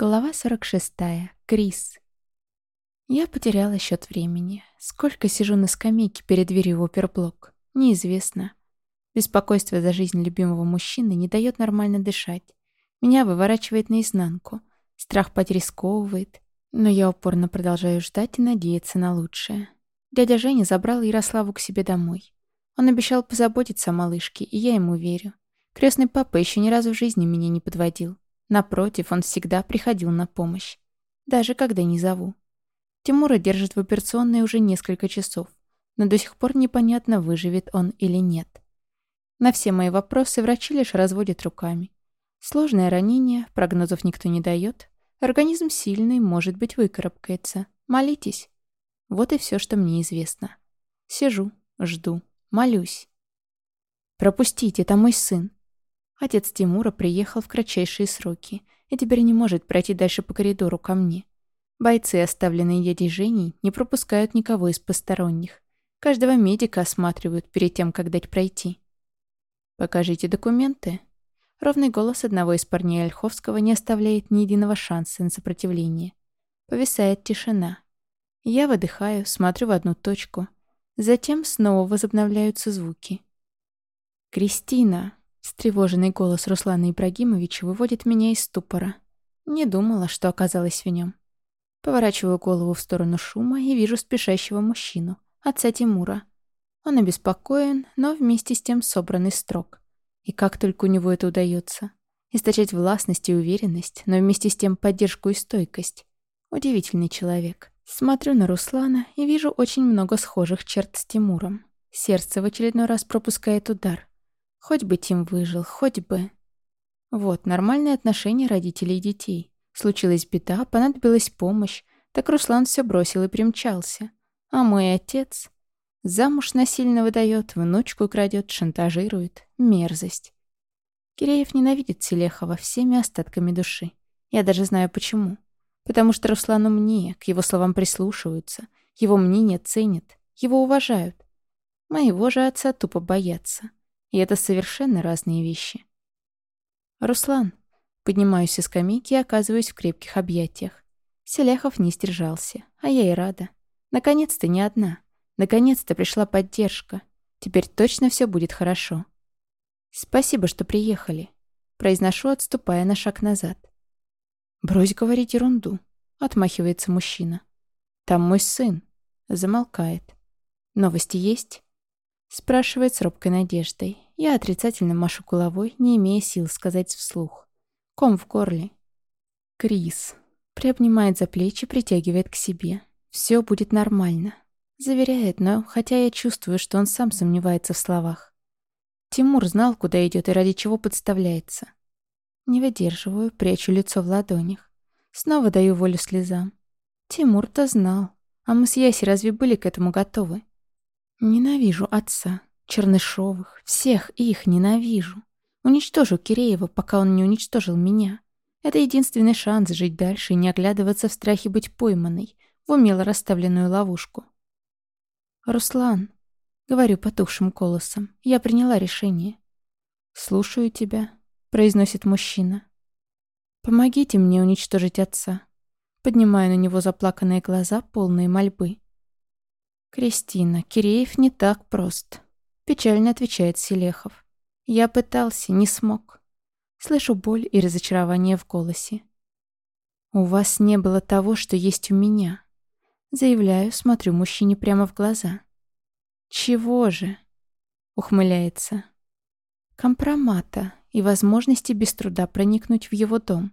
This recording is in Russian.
Глава 46. Крис. Я потеряла счет времени. Сколько сижу на скамейке перед дверью в оперблок? Неизвестно. Беспокойство за жизнь любимого мужчины не дает нормально дышать. Меня выворачивает наизнанку. Страх потери. Но я упорно продолжаю ждать и надеяться на лучшее. Дядя Женя забрал Ярославу к себе домой. Он обещал позаботиться о малышке, и я ему верю. Крестный папа еще ни разу в жизни меня не подводил. Напротив, он всегда приходил на помощь. Даже когда не зову. Тимура держит в операционной уже несколько часов, но до сих пор непонятно, выживет он или нет. На все мои вопросы врачи лишь разводят руками. Сложное ранение, прогнозов никто не дает. Организм сильный, может быть, выкарабкается. Молитесь. Вот и все, что мне известно. Сижу, жду, молюсь. «Пропустите, это мой сын. Отец Тимура приехал в кратчайшие сроки и теперь не может пройти дальше по коридору ко мне. Бойцы, оставленные дядей Женей, не пропускают никого из посторонних. Каждого медика осматривают перед тем, как дать пройти. «Покажите документы». Ровный голос одного из парней Ольховского не оставляет ни единого шанса на сопротивление. Повисает тишина. Я выдыхаю, смотрю в одну точку. Затем снова возобновляются звуки. «Кристина!» Встревоженный голос Руслана Ибрагимовича выводит меня из ступора. Не думала, что оказалась в нем. Поворачиваю голову в сторону шума и вижу спешащего мужчину, отца Тимура. Он обеспокоен, но вместе с тем собранный строг. И как только у него это удается. Источать властность и уверенность, но вместе с тем поддержку и стойкость. Удивительный человек. Смотрю на Руслана и вижу очень много схожих черт с Тимуром. Сердце в очередной раз пропускает удар. Хоть бы Тим выжил, хоть бы... Вот, нормальные отношения родителей и детей. Случилась беда, понадобилась помощь. Так Руслан все бросил и примчался. А мой отец... Замуж насильно выдает, внучку крадет, шантажирует. Мерзость. Киреев ненавидит Селехова всеми остатками души. Я даже знаю почему. Потому что Руслан умнее, к его словам прислушиваются, его мнение ценят, его уважают. Моего же отца тупо боятся. И это совершенно разные вещи. «Руслан!» Поднимаюсь со скамейки и оказываюсь в крепких объятиях. Селяхов не сдержался, а я и рада. Наконец-то не одна. Наконец-то пришла поддержка. Теперь точно все будет хорошо. «Спасибо, что приехали», — произношу, отступая на шаг назад. «Брось говорить ерунду», — отмахивается мужчина. «Там мой сын», — замолкает. «Новости есть?» Спрашивает с робкой надеждой. Я отрицательно машу головой, не имея сил сказать вслух. Ком в горле. Крис. Приобнимает за плечи, притягивает к себе. Все будет нормально. Заверяет, но хотя я чувствую, что он сам сомневается в словах. Тимур знал, куда идет и ради чего подставляется. Не выдерживаю, прячу лицо в ладонях. Снова даю волю слезам. Тимур-то знал. А мы с Яси разве были к этому готовы? Ненавижу отца, Чернышовых, всех их ненавижу. Уничтожу Киреева, пока он не уничтожил меня. Это единственный шанс жить дальше и не оглядываться в страхе быть пойманной в умело расставленную ловушку. «Руслан», — говорю потухшим голосом, — «я приняла решение». «Слушаю тебя», — произносит мужчина. «Помогите мне уничтожить отца». Поднимаю на него заплаканные глаза, полные мольбы. «Кристина, Киреев не так прост», — печально отвечает Селехов. «Я пытался, не смог». Слышу боль и разочарование в голосе. «У вас не было того, что есть у меня». Заявляю, смотрю мужчине прямо в глаза. «Чего же?» — ухмыляется. «Компромата и возможности без труда проникнуть в его дом.